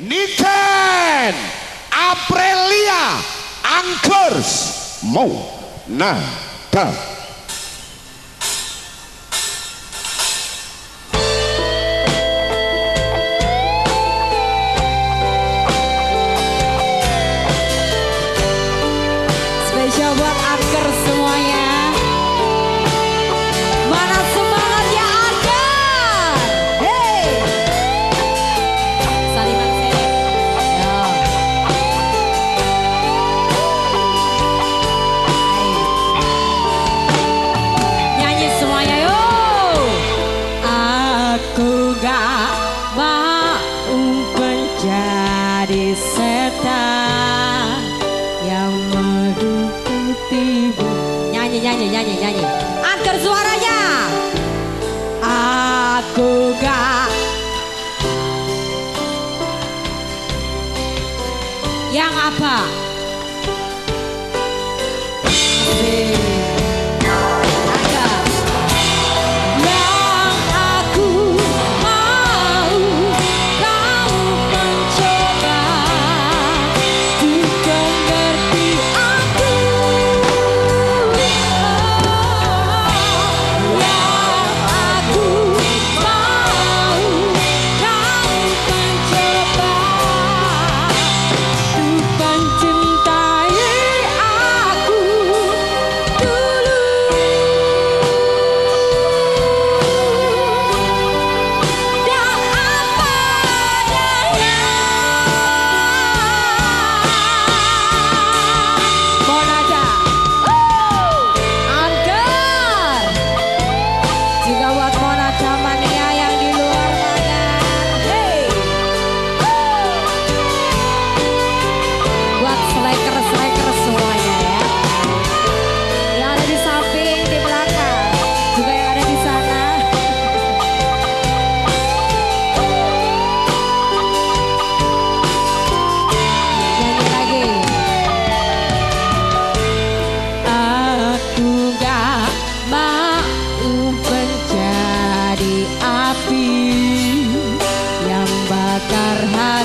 Niken Aprilia Angkers Mau Nada berharap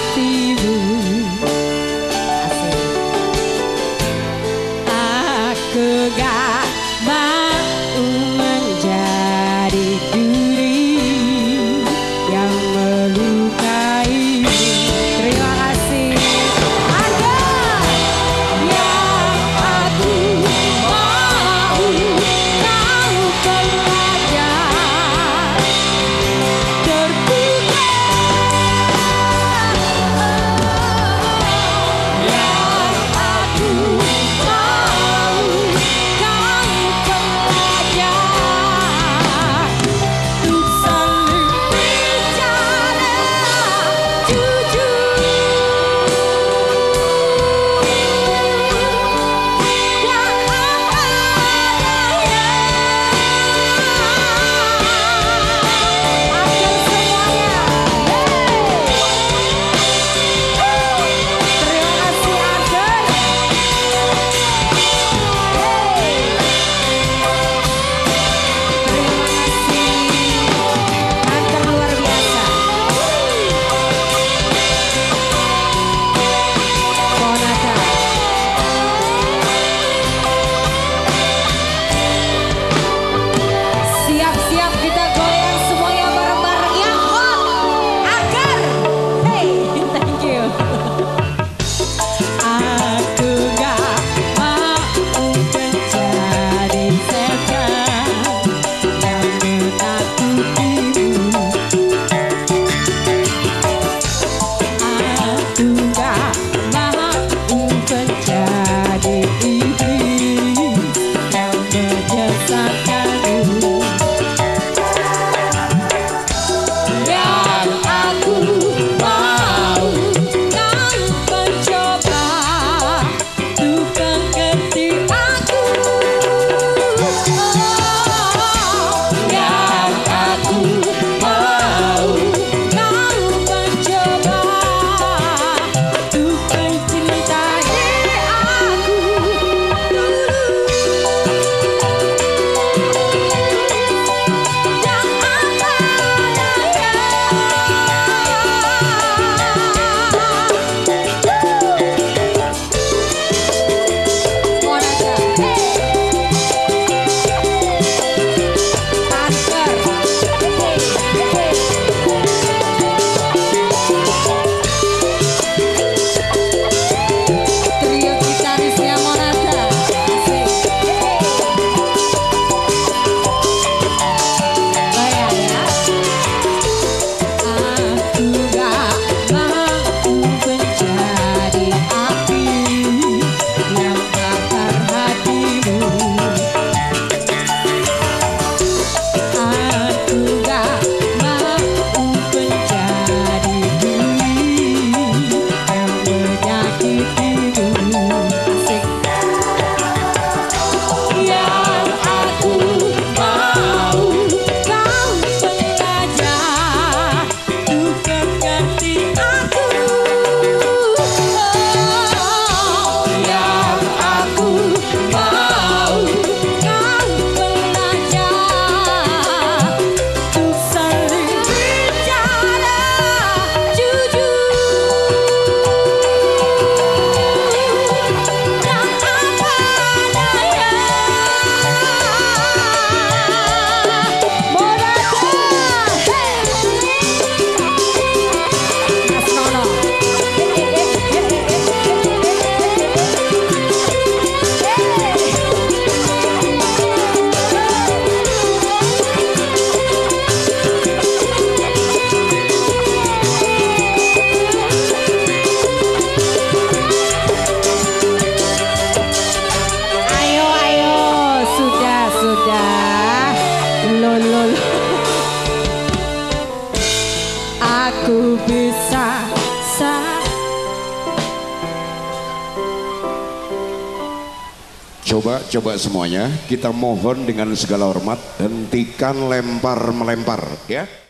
Coba, coba semuanya, kita mohon dengan segala hormat hentikan lempar-melempar ya.